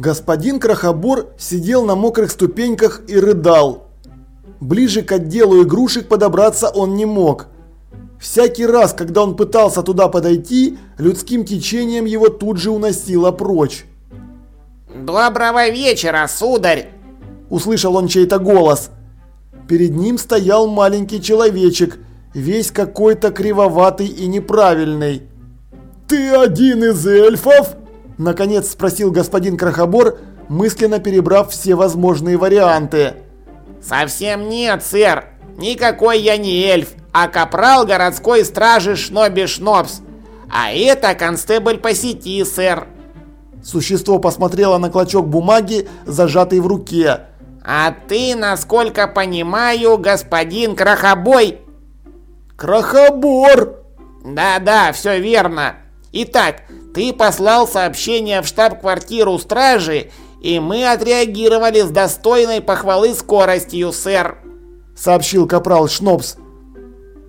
Господин Крохобор сидел на мокрых ступеньках и рыдал. Ближе к отделу игрушек подобраться он не мог. Всякий раз, когда он пытался туда подойти, людским течением его тут же уносило прочь. «Доброго вечера, сударь!» Услышал он чей-то голос. Перед ним стоял маленький человечек, весь какой-то кривоватый и неправильный. «Ты один из эльфов?» Наконец спросил господин Крохобор, мысленно перебрав все возможные варианты. «Совсем нет, сэр. Никакой я не эльф, а капрал городской стражи Шноби Шнобс. А это констебль по сети, сэр». Существо посмотрело на клочок бумаги, зажатый в руке. «А ты, насколько понимаю, господин Крохобой?» «Крохобор!» «Да-да, все верно. Итак, ты послал сообщение в штаб-квартиру стражи, и мы отреагировали с достойной похвалы скоростью, сэр», — сообщил капрал Шнобс.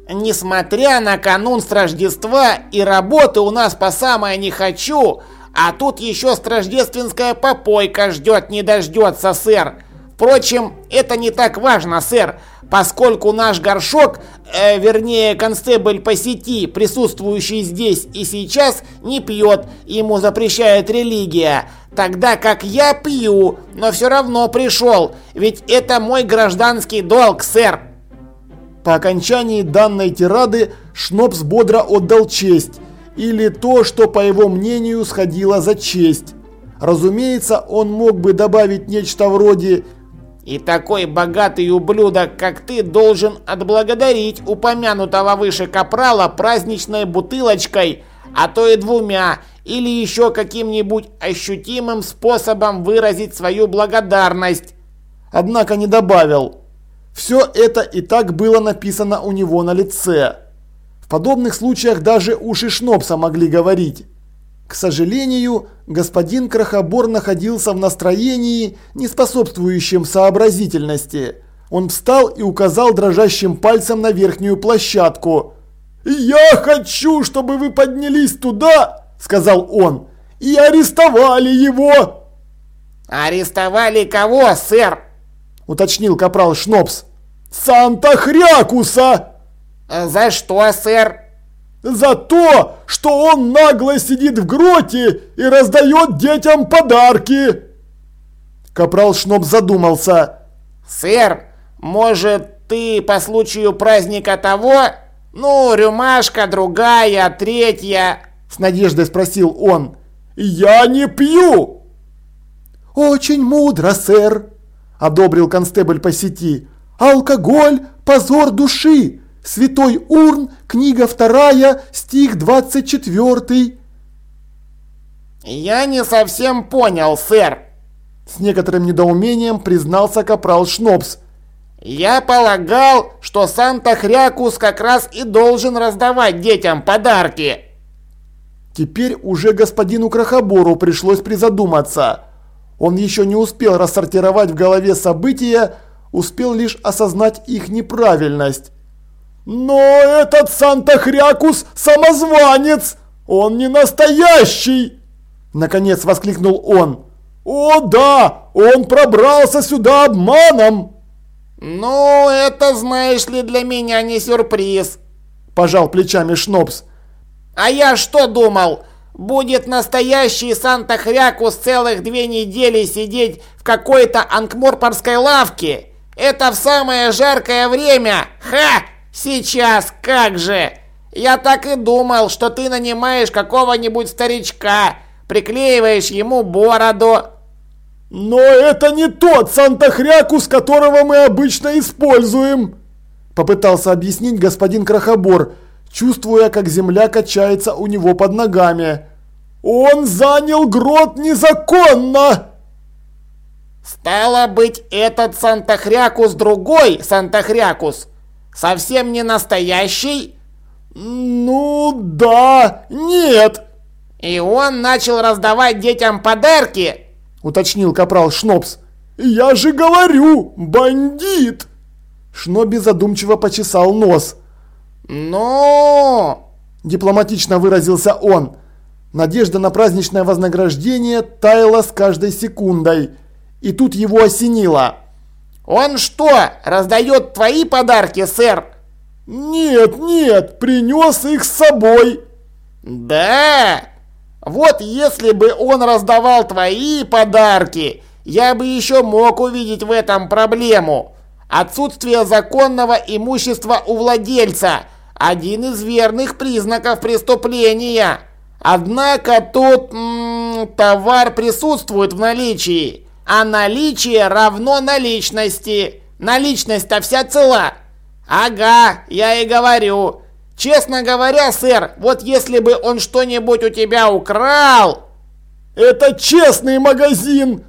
«Несмотря на канун Страждества и работы у нас по самое не хочу, а тут еще страждественская попойка ждет не дождется, сэр. Впрочем, это не так важно, сэр, поскольку наш горшок, э, вернее констебль по сети, присутствующий здесь и сейчас, не пьет, ему запрещает религия. Тогда как я пью, но все равно пришел, ведь это мой гражданский долг, сэр. По окончании данной тирады Шнопс бодро отдал честь, или то, что по его мнению сходило за честь. Разумеется, он мог бы добавить нечто вроде и такой богатый ублюдок, как ты, должен отблагодарить упомянутого выше капрала праздничной бутылочкой, а то и двумя, или еще каким-нибудь ощутимым способом выразить свою благодарность. Однако не добавил. Все это и так было написано у него на лице. В подобных случаях даже уши Шнопса могли говорить. К сожалению, господин Крохобор находился в настроении, не способствующем сообразительности. Он встал и указал дрожащим пальцем на верхнюю площадку. «Я хочу, чтобы вы поднялись туда!» – сказал он. «И арестовали его!» «Арестовали кого, сэр?» – уточнил капрал Шнопс. «Санта-Хрякуса!» «За что, сэр?» За то, что он нагло сидит в гроте и раздает детям подарки!» Капрал Шноп задумался. «Сэр, может, ты по случаю праздника того? Ну, рюмашка, другая, третья?» С надеждой спросил он. «Я не пью!» «Очень мудро, сэр!» Одобрил констебль по сети. «Алкоголь – позор души! Святой Урн, книга вторая, стих 24. Я не совсем понял, сэр. С некоторым недоумением признался капрал Шнобс. Я полагал, что Санта-Хрякус как раз и должен раздавать детям подарки. Теперь уже господину Крохобору пришлось призадуматься. Он еще не успел рассортировать в голове события, успел лишь осознать их неправильность. «Но этот Санта-Хрякус самозванец! Он не настоящий!» Наконец воскликнул он. «О да! Он пробрался сюда обманом!» «Ну, это, знаешь ли, для меня не сюрприз!» Пожал плечами Шнопс. «А я что думал? Будет настоящий Санта-Хрякус целых две недели сидеть в какой-то анкморпорской лавке? Это в самое жаркое время! Ха! «Сейчас, как же! Я так и думал, что ты нанимаешь какого-нибудь старичка, приклеиваешь ему бороду». «Но это не тот Санта-Хрякус, которого мы обычно используем!» Попытался объяснить господин Крохобор, чувствуя, как земля качается у него под ногами. «Он занял грот незаконно!» «Стало быть, этот Санта-Хрякус другой Санта-Хрякус!» Совсем не настоящий? Ну да, нет. И он начал раздавать детям подарки? Уточнил капрал Шнопс. Я же говорю, бандит!» Шноби задумчиво почесал нос. «Ну...» – дипломатично выразился он. Надежда на праздничное вознаграждение таяла с каждой секундой. И тут его осенило. «Он что, раздает твои подарки, сэр?» «Нет, нет, принес их с собой». «Да? Вот если бы он раздавал твои подарки, я бы еще мог увидеть в этом проблему. Отсутствие законного имущества у владельца – один из верных признаков преступления». Однако тут м -м, товар присутствует в наличии, а наличие равно наличности. Наличность-то вся цела. Ага, я и говорю. Честно говоря, сэр, вот если бы он что-нибудь у тебя украл... Это честный магазин!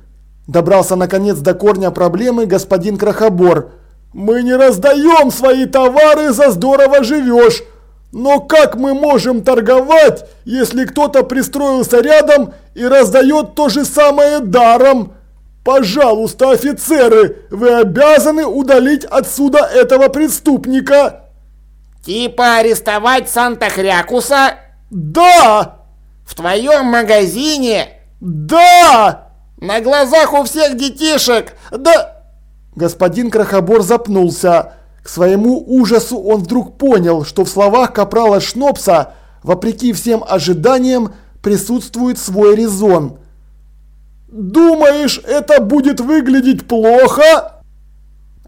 Добрался наконец до корня проблемы господин Крохобор. Мы не раздаем свои товары за здорово живешь. Но как мы можем торговать, если кто-то пристроился рядом и раздает то же самое даром? Пожалуйста, офицеры, вы обязаны удалить отсюда этого преступника. Типа арестовать Санта-Хрякуса? Да! В твоем магазине? Да! На глазах у всех детишек? Да... Господин Крохобор запнулся. К своему ужасу он вдруг понял, что в словах капрала Шнопса, вопреки всем ожиданиям, присутствует свой резон. «Думаешь, это будет выглядеть плохо?»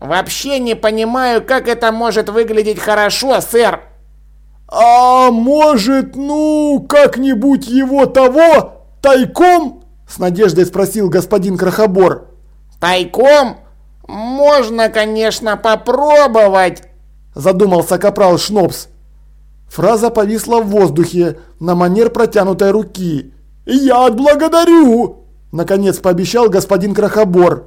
«Вообще не понимаю, как это может выглядеть хорошо, сэр!» «А может, ну, как-нибудь его того, тайком?» С надеждой спросил господин Крохобор. «Тайком? «Можно, конечно, попробовать», – задумался капрал Шнопс. Фраза повисла в воздухе на манер протянутой руки. «Я отблагодарю!» – наконец пообещал господин Крохобор.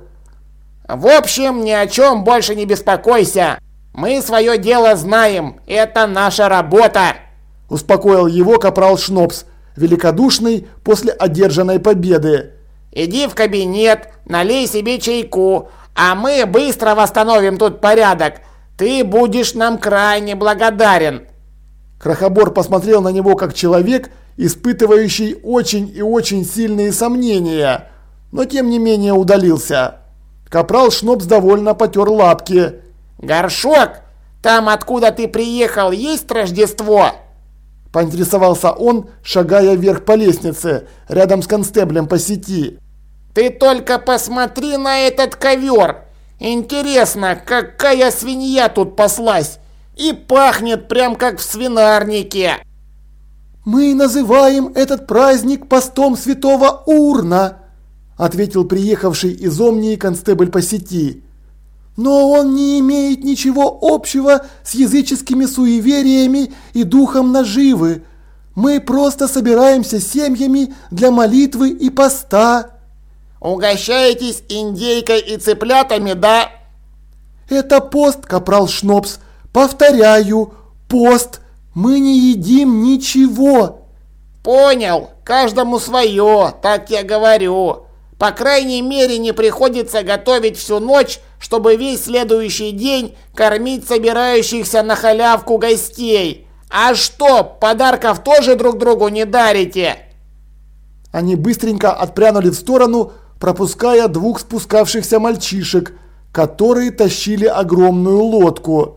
«В общем, ни о чем больше не беспокойся. Мы свое дело знаем. Это наша работа!» – успокоил его капрал Шнопс, великодушный после одержанной победы. «Иди в кабинет, налей себе чайку, а мы быстро восстановим тут порядок. Ты будешь нам крайне благодарен. Крохобор посмотрел на него как человек, испытывающий очень и очень сильные сомнения, но тем не менее удалился. Капрал Шнопс довольно потер лапки. «Горшок, там откуда ты приехал, есть Рождество?» Поинтересовался он, шагая вверх по лестнице, рядом с констеблем по сети. Ты только посмотри на этот ковер. Интересно, какая свинья тут паслась. И пахнет прям как в свинарнике. Мы называем этот праздник постом святого Урна, ответил приехавший из Омнии констебль по сети. Но он не имеет ничего общего с языческими суевериями и духом наживы. Мы просто собираемся семьями для молитвы и поста. Угощаетесь индейкой и цыплятами, да? Это пост, капрал Шнопс. Повторяю, пост. Мы не едим ничего. Понял, каждому свое, так я говорю. По крайней мере, не приходится готовить всю ночь, чтобы весь следующий день кормить собирающихся на халявку гостей. А что, подарков тоже друг другу не дарите? Они быстренько отпрянули в сторону, пропуская двух спускавшихся мальчишек, которые тащили огромную лодку.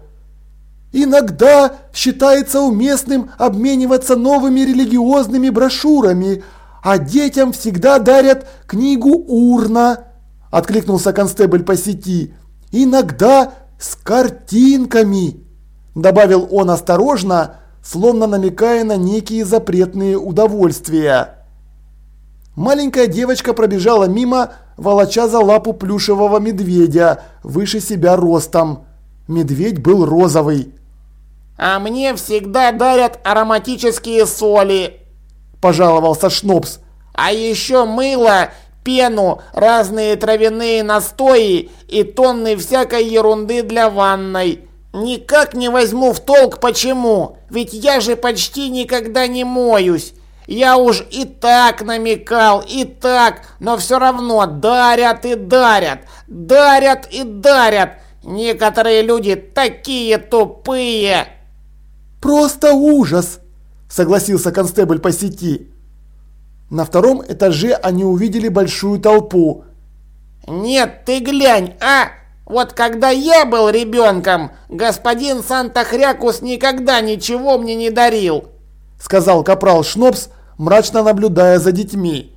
Иногда считается уместным обмениваться новыми религиозными брошюрами, а детям всегда дарят книгу Урна, откликнулся констебль по сети. Иногда с картинками, добавил он осторожно, словно намекая на некие запретные удовольствия. Маленькая девочка пробежала мимо, волоча за лапу плюшевого медведя, выше себя ростом. Медведь был розовый. «А мне всегда дарят ароматические соли», – пожаловался Шнопс. «А еще мыло, пену, разные травяные настои и тонны всякой ерунды для ванной. Никак не возьму в толк почему, ведь я же почти никогда не моюсь. Я уж и так намекал, и так, но все равно дарят и дарят, дарят и дарят. Некоторые люди такие тупые. Просто ужас, согласился констебль по сети. На втором этаже они увидели большую толпу. «Нет, ты глянь, а! Вот когда я был ребенком, господин Санта-Хрякус никогда ничего мне не дарил!» Сказал капрал Шнопс, мрачно наблюдая за детьми.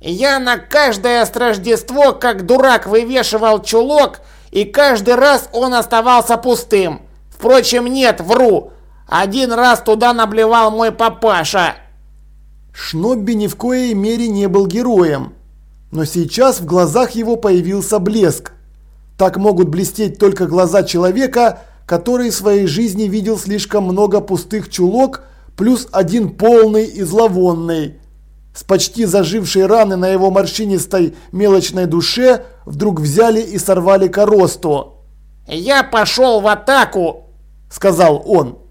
«Я на каждое Рождество, как дурак, вывешивал чулок, и каждый раз он оставался пустым. Впрочем, нет, вру. Один раз туда наблевал мой папаша». Шнобби ни в коей мере не был героем. Но сейчас в глазах его появился блеск. Так могут блестеть только глаза человека, который в своей жизни видел слишком много пустых чулок, плюс один полный и зловонный. С почти зажившей раны на его морщинистой мелочной душе вдруг взяли и сорвали коросту. «Я пошел в атаку!» – сказал он.